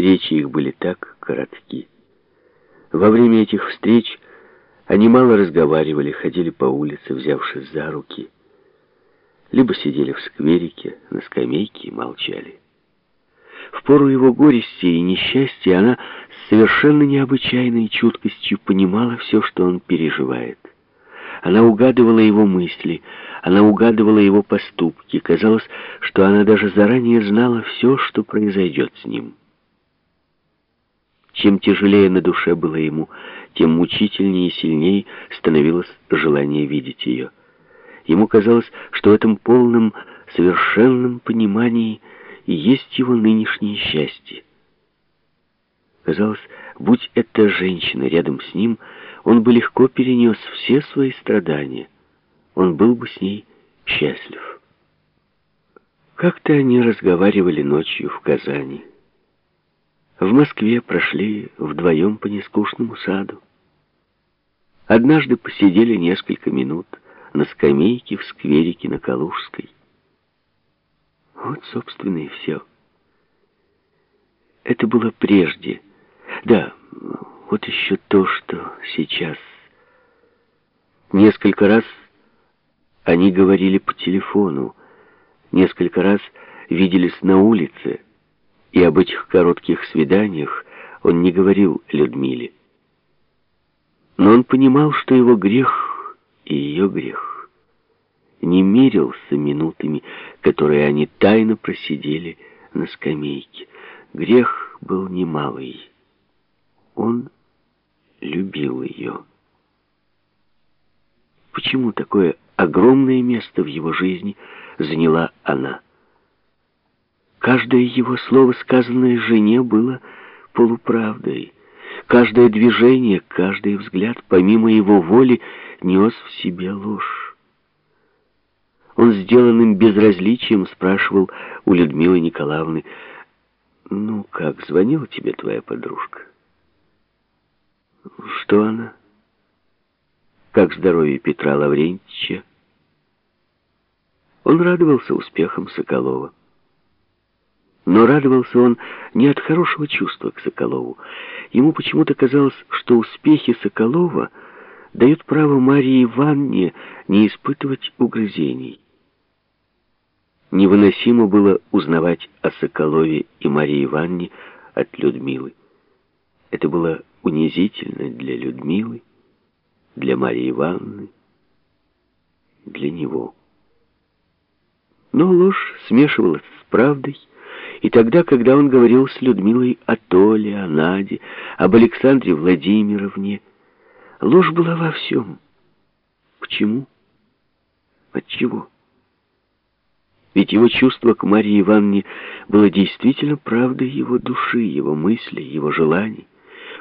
встречи их были так коротки. Во время этих встреч они мало разговаривали, ходили по улице, взявшись за руки, либо сидели в скверике, на скамейке и молчали. В пору его горести и несчастья она с совершенно необычайной чуткостью понимала все, что он переживает. Она угадывала его мысли, она угадывала его поступки. Казалось, что она даже заранее знала все, что произойдет с ним. Чем тяжелее на душе было ему, тем мучительнее и сильнее становилось желание видеть ее. Ему казалось, что в этом полном, совершенном понимании и есть его нынешнее счастье. Казалось, будь эта женщина рядом с ним, он бы легко перенес все свои страдания. Он был бы с ней счастлив. Как-то они разговаривали ночью в Казани. В Москве прошли вдвоем по нескучному саду. Однажды посидели несколько минут на скамейке в скверике на Калужской. Вот, собственно, и все. Это было прежде. Да, вот еще то, что сейчас. Несколько раз они говорили по телефону, несколько раз виделись на улице, и об этих коротких свиданиях он не говорил Людмиле. Но он понимал, что его грех и ее грех не мерился минутами, которые они тайно просидели на скамейке. Грех был немалый. Он любил ее. Почему такое огромное место в его жизни заняла она? Каждое его слово, сказанное жене, было полуправдой. Каждое движение, каждый взгляд, помимо его воли, нес в себе ложь. Он сделанным безразличием спрашивал у Людмилы Николаевны, «Ну как, звонила тебе твоя подружка?» «Что она?» «Как здоровье Петра Лаврентьевича?» Он радовался успехам Соколова. Но радовался он не от хорошего чувства к Соколову. Ему почему-то казалось, что успехи Соколова дают право Марии Ивановне не испытывать угрызений. Невыносимо было узнавать о Соколове и Марии Ивановне от Людмилы. Это было унизительно для Людмилы, для Марии Ивановны, для него. Но ложь смешивалась с правдой, и тогда, когда он говорил с Людмилой о Толе, о Наде, об Александре Владимировне, ложь была во всем. Почему? Отчего? Ведь его чувство к Марии Ивановне было действительно правдой его души, его мыслей, его желаний.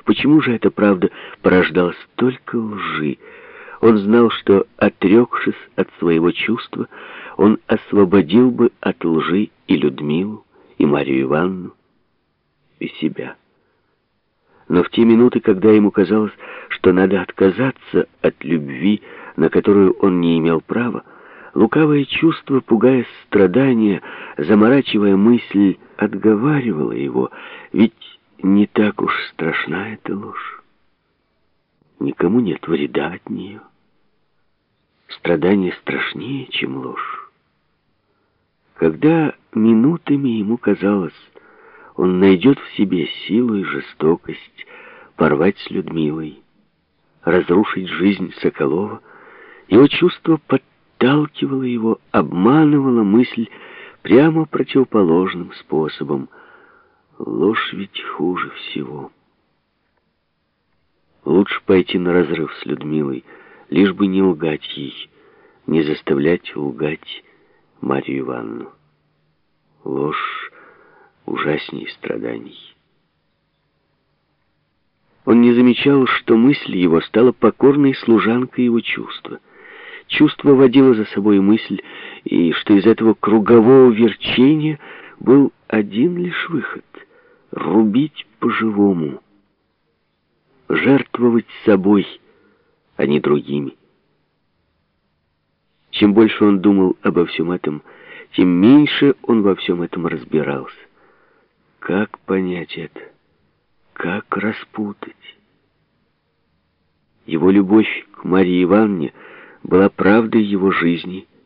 Почему же эта правда порождала столько лжи? Он знал, что, отрекшись от своего чувства, он освободил бы от лжи и Людмилу, и Марию Ивановну, и себя. Но в те минуты, когда ему казалось, что надо отказаться от любви, на которую он не имел права, лукавое чувство, пугая страдания, заморачивая мысль, отговаривало его, ведь не так уж страшна эта ложь. Никому нет вреда от нее. Страдание страшнее, чем ложь. Когда минутами ему казалось, он найдет в себе силу и жестокость порвать с Людмилой, разрушить жизнь Соколова, его чувство подталкивало его, обманывало мысль прямо противоположным способом. Ложь ведь хуже всего. Лучше пойти на разрыв с Людмилой, лишь бы не лгать ей, не заставлять лгать Марию Ивановну. Ложь ужасней страданий. Он не замечал, что мысль его стала покорной служанкой его чувства. Чувство водило за собой мысль, и что из этого кругового верчения был один лишь выход — рубить по-живому, жертвовать собой, а не другими. Чем больше он думал обо всем этом, тем меньше он во всем этом разбирался. Как понять это? Как распутать? Его любовь к Марии Ивановне была правдой его жизни –